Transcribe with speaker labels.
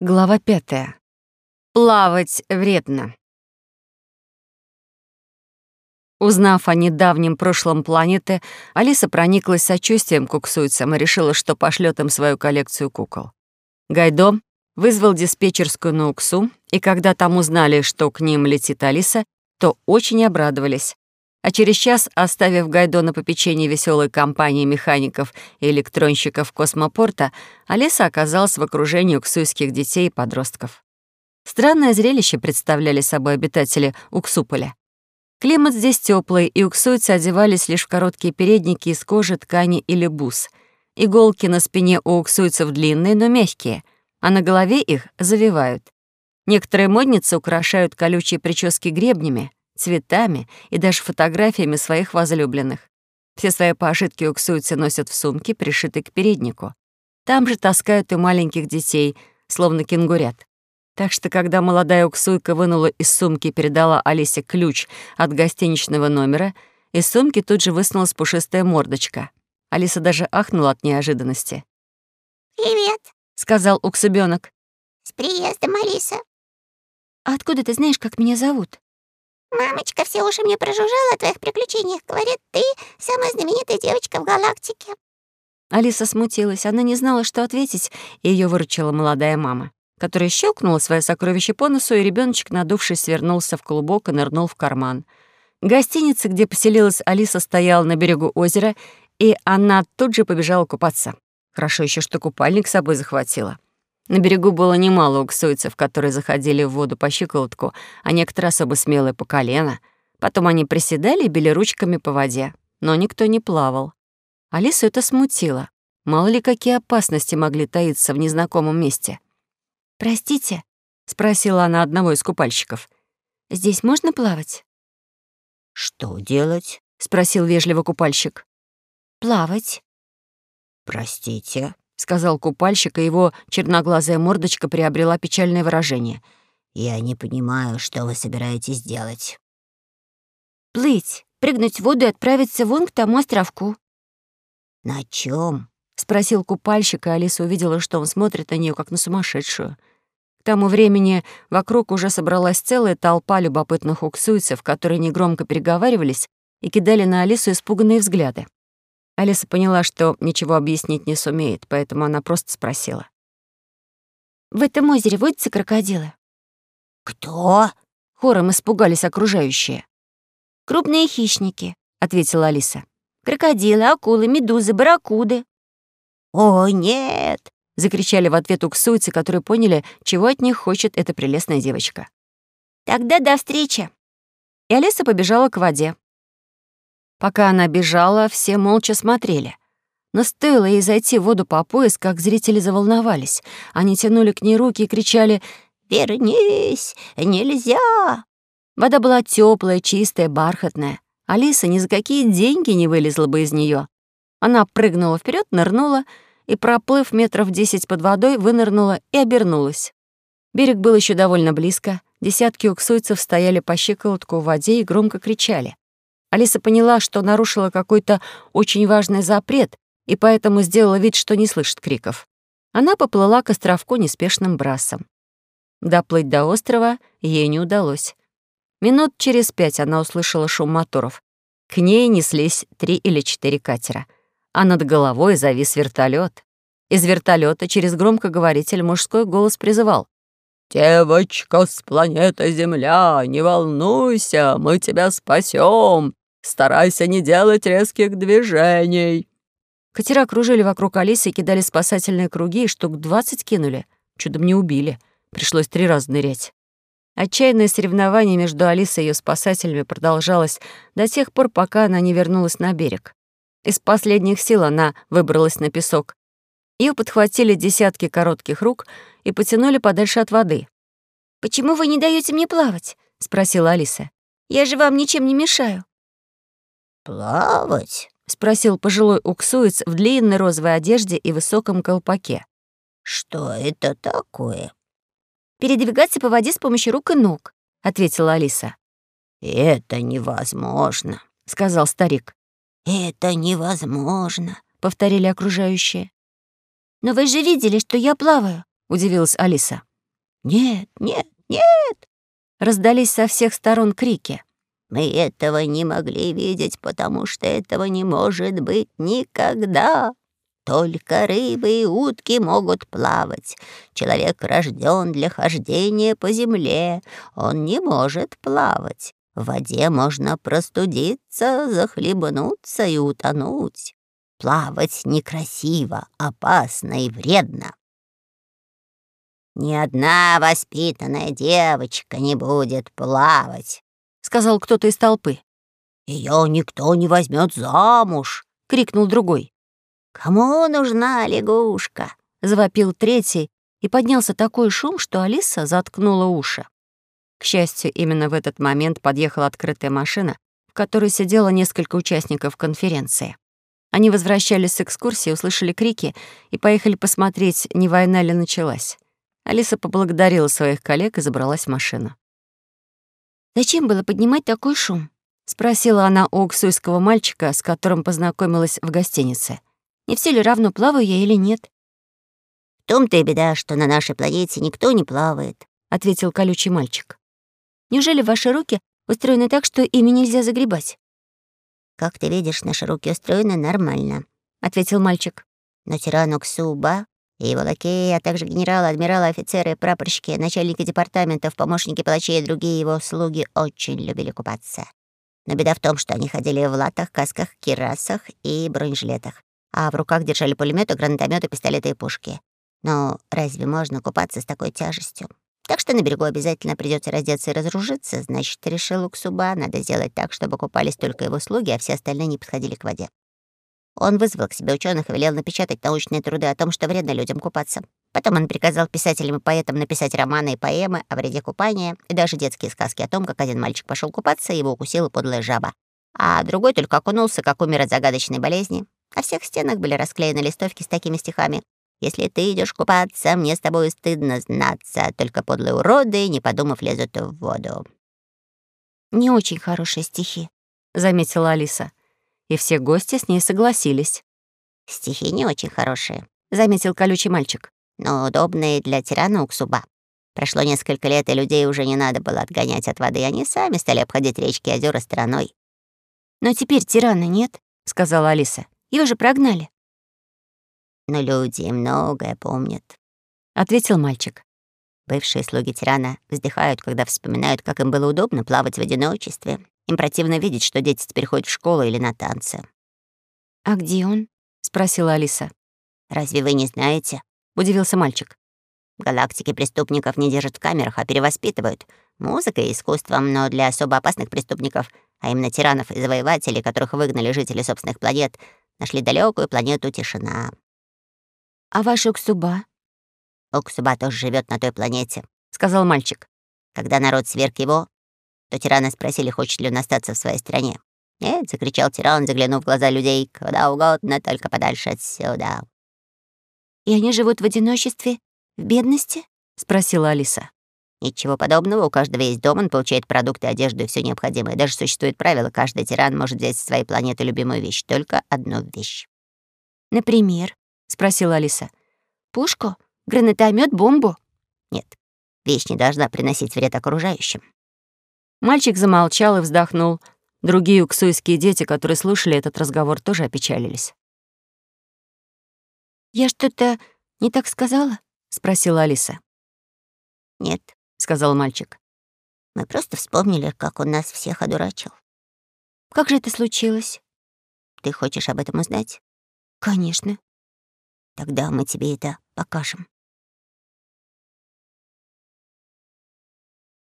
Speaker 1: Глава пятая. Плавать вредно. Узнав о недавнем прошлом планеты, Алиса прониклась сочувствием к уксуйцам и решила, что пошлет им свою коллекцию кукол. Гайдо вызвал диспетчерскую на Уксу, и когда там узнали, что к ним летит Алиса, то очень обрадовались. А через час, оставив Гайдо на попечении веселой компании механиков и электронщиков космопорта, Алиса оказалась в окружении уксуйских детей и подростков. Странное зрелище представляли собой обитатели Уксуполя. Климат здесь теплый, и уксуйцы одевались лишь в короткие передники из кожи, ткани или бус. Иголки на спине у уксуйцев длинные, но мягкие, а на голове их завивают. Некоторые модницы украшают колючие прически гребнями, цветами и даже фотографиями своих возлюбленных. Все свои пожитки уксуйцы носят в сумке, пришитой к переднику. Там же таскают и маленьких детей, словно кенгурят. Так что, когда молодая уксуйка вынула из сумки и передала Алисе ключ от гостиничного номера, из сумки тут же высунулась пушистая мордочка. Алиса даже ахнула от неожиданности.
Speaker 2: «Привет», —
Speaker 1: сказал уксубёнок.
Speaker 2: «С приездом, Алиса».
Speaker 3: «А откуда ты знаешь, как меня зовут?»
Speaker 2: Мамочка все уши мне прожужжала о твоих приключениях. Говорит, ты самая знаменитая девочка в галактике.
Speaker 1: Алиса смутилась. Она не знала, что ответить, и ее выручила молодая мама, которая щелкнула свое сокровище по носу, и ребеночек, надувшись, свернулся в клубок и нырнул в карман. Гостиница, где поселилась Алиса, стояла на берегу озера, и она тут же побежала купаться. Хорошо еще, что купальник с собой захватила. На берегу было немало уксуйцев, которые заходили в воду по щиколотку, а некоторые особо смелые по колено. Потом они приседали и били ручками по воде, но никто не плавал. Алису это смутило. Мало ли какие опасности могли таиться в незнакомом месте.
Speaker 3: «Простите», —
Speaker 1: спросила она одного из купальщиков.
Speaker 3: «Здесь можно плавать?»
Speaker 4: «Что делать?»
Speaker 1: — спросил вежливо купальщик.
Speaker 3: «Плавать».
Speaker 4: «Простите», —
Speaker 1: сказал купальщик, и его черноглазая мордочка приобрела печальное выражение.
Speaker 4: «Я не понимаю, что вы собираетесь делать».
Speaker 3: «Плыть, прыгнуть в воду и отправиться вон к тому островку».
Speaker 4: «На чем?
Speaker 1: спросил купальщик, и Алиса увидела, что он смотрит на нее как на сумасшедшую. К тому времени вокруг уже собралась целая толпа любопытных уксуйцев, которые негромко переговаривались и кидали на Алису испуганные взгляды. Алиса поняла, что ничего объяснить не сумеет, поэтому она просто спросила.
Speaker 3: «В этом озере водятся крокодилы?»
Speaker 4: «Кто?»
Speaker 1: — хором испугались окружающие.
Speaker 3: «Крупные хищники», — ответила Алиса.
Speaker 2: «Крокодилы, акулы, медузы, барракуды».
Speaker 4: «О, нет!»
Speaker 1: — закричали в ответ уксуйцы, которые поняли, чего от них хочет эта прелестная девочка.
Speaker 2: «Тогда до встречи!»
Speaker 1: И Алиса побежала к воде. Пока она бежала, все молча смотрели. Но стоило ей зайти в воду по пояс, как зрители заволновались. Они тянули к ней руки и кричали
Speaker 2: «Вернись! Нельзя!»
Speaker 1: Вода была теплая, чистая, бархатная. Алиса ни за какие деньги не вылезла бы из нее. Она прыгнула вперед, нырнула и, проплыв метров десять под водой, вынырнула и обернулась. Берег был еще довольно близко. Десятки уксуйцев стояли по щиколотку в воде и громко кричали. Алиса поняла, что нарушила какой-то очень важный запрет, и поэтому сделала вид, что не слышит криков. Она поплыла к островку неспешным брасом. Доплыть до острова ей не удалось. Минут через пять она услышала шум моторов. К ней неслись три или четыре катера, а над головой завис вертолет. Из вертолета через громкоговоритель мужской голос призывал. «Девочка с планеты Земля, не волнуйся, мы тебя спасем. Старайся не делать резких движений». Катера кружили вокруг Алисы и кидали спасательные круги, и штук двадцать кинули. Чудом не убили. Пришлось три раза нырять. Отчаянное соревнование между Алисой и ее спасателями продолжалось до тех пор, пока она не вернулась на берег. Из последних сил она выбралась на песок. Ее подхватили десятки коротких рук и потянули подальше от воды.
Speaker 3: «Почему вы не даете мне плавать?» — спросила Алиса. «Я же вам ничем не мешаю».
Speaker 4: «Плавать?»
Speaker 1: — спросил пожилой уксуец в длинной розовой одежде и высоком колпаке.
Speaker 4: «Что это такое?»
Speaker 3: «Передвигаться по воде с помощью рук и ног», — ответила Алиса.
Speaker 4: «Это невозможно», —
Speaker 1: сказал старик.
Speaker 4: «Это невозможно», —
Speaker 1: повторили окружающие.
Speaker 3: «Но вы же видели, что я плаваю», —
Speaker 1: удивилась Алиса.
Speaker 4: Нет, нет, нет!»
Speaker 1: Раздались со всех сторон крики.
Speaker 4: «Мы этого не могли видеть, потому что этого не может быть никогда!» Только рыбы и утки могут плавать. Человек рожден для хождения по земле. Он не может плавать. В воде можно простудиться, захлебнуться и утонуть. Плавать некрасиво, опасно и вредно. «Ни одна воспитанная девочка не будет плавать», —
Speaker 1: сказал кто-то из толпы.
Speaker 4: Ее никто не возьмет замуж», —
Speaker 1: крикнул другой.
Speaker 4: «Кому нужна лягушка?»
Speaker 1: — завопил третий, и поднялся такой шум, что Алиса заткнула уши. К счастью, именно в этот момент подъехала открытая машина, в которой сидело несколько участников конференции. Они возвращались с экскурсии, услышали крики и поехали посмотреть, не война ли началась. Алиса поблагодарила своих коллег и забралась в машину.
Speaker 3: «Зачем было поднимать такой шум?»
Speaker 1: — спросила она у уксуйского мальчика, с которым познакомилась в гостинице.
Speaker 3: Не все ли равно, плаваю я или нет?
Speaker 4: «В том-то и беда, что на нашей планете никто не плавает», —
Speaker 1: ответил колючий мальчик.
Speaker 3: «Неужели ваши руки устроены так, что ими нельзя загребать?»
Speaker 4: «Как ты видишь, наши руки устроены нормально», —
Speaker 1: ответил мальчик.
Speaker 4: «Но тирану Ксуба и его лакеи, а также генералы, адмиралы, офицеры, прапорщики, начальники департаментов, помощники палачей и другие его слуги очень любили купаться. Но беда в том, что они ходили в латах, касках, кирасах и бронежилетах а в руках держали пулеметы, гранатометы, пистолеты и пушки. Но разве можно купаться с такой тяжестью? Так что на берегу обязательно придется раздеться и разоружиться, значит, решил Уксуба, надо сделать так, чтобы купались только его слуги, а все остальные не подходили к воде. Он вызвал к себе ученых и велел напечатать научные труды о том, что вредно людям купаться. Потом он приказал писателям и поэтам написать романы и поэмы о вреде купания и даже детские сказки о том, как один мальчик пошел купаться, и его укусила подлая жаба, а другой только окунулся, как умер от загадочной болезни, на всех стенах были расклеены листовки с такими стихами. «Если ты идешь купаться, мне с тобой стыдно знаться, только подлые уроды, не подумав, лезут в воду».
Speaker 3: «Не очень хорошие стихи», —
Speaker 1: заметила Алиса. И все гости с ней согласились.
Speaker 4: «Стихи не очень хорошие», —
Speaker 1: заметил колючий мальчик.
Speaker 4: «но удобные для тирана Уксуба. Прошло несколько лет, и людей уже не надо было отгонять от воды, они сами стали обходить речки и озера стороной».
Speaker 3: «Но теперь тирана нет», — сказала Алиса. Его же прогнали».
Speaker 4: «Но люди многое помнят», —
Speaker 1: ответил мальчик.
Speaker 4: Бывшие слуги тирана вздыхают, когда вспоминают, как им было удобно плавать в одиночестве. Им противно видеть, что дети теперь ходят в школу или на танцы.
Speaker 3: «А где он?» — спросила Алиса.
Speaker 4: «Разве вы не знаете?» — удивился мальчик. В галактике преступников не держат в камерах, а перевоспитывают. Музыкой и искусством, но для особо опасных преступников, а именно тиранов и завоевателей, которых выгнали жители собственных планет, Нашли далекую планету Тишина.
Speaker 3: А ваш Оксуба?
Speaker 4: Оксуба тоже живет на той планете,
Speaker 1: сказал мальчик.
Speaker 4: Когда народ сверг его, то тираны спросили, хочет ли он остаться в своей стране. «Нет», — закричал тиран, заглянув в глаза людей, «куда угодно, только подальше отсюда».
Speaker 3: «И они живут в одиночестве, в бедности?»
Speaker 1: — спросила Алиса.
Speaker 4: Ничего подобного, у каждого есть дом, он получает продукты, одежду и все необходимое. Даже существует правило, каждый тиран может взять со своей планеты любимую вещь, только одну вещь.
Speaker 3: «Например?» — спросила Алиса. «Пушку? Гранатомет? Бомбу?»
Speaker 4: «Нет, вещь не должна приносить вред окружающим».
Speaker 1: Мальчик замолчал и вздохнул. Другие уксуйские дети, которые слушали этот разговор, тоже опечалились.
Speaker 3: «Я что-то не так сказала?» — спросила Алиса.
Speaker 4: «Нет», —
Speaker 1: сказал мальчик.
Speaker 4: «Мы просто вспомнили, как он нас всех одурачил».
Speaker 3: «Как же это случилось?»
Speaker 4: «Ты хочешь об этом узнать?»
Speaker 3: «Конечно».
Speaker 4: «Тогда мы тебе это покажем».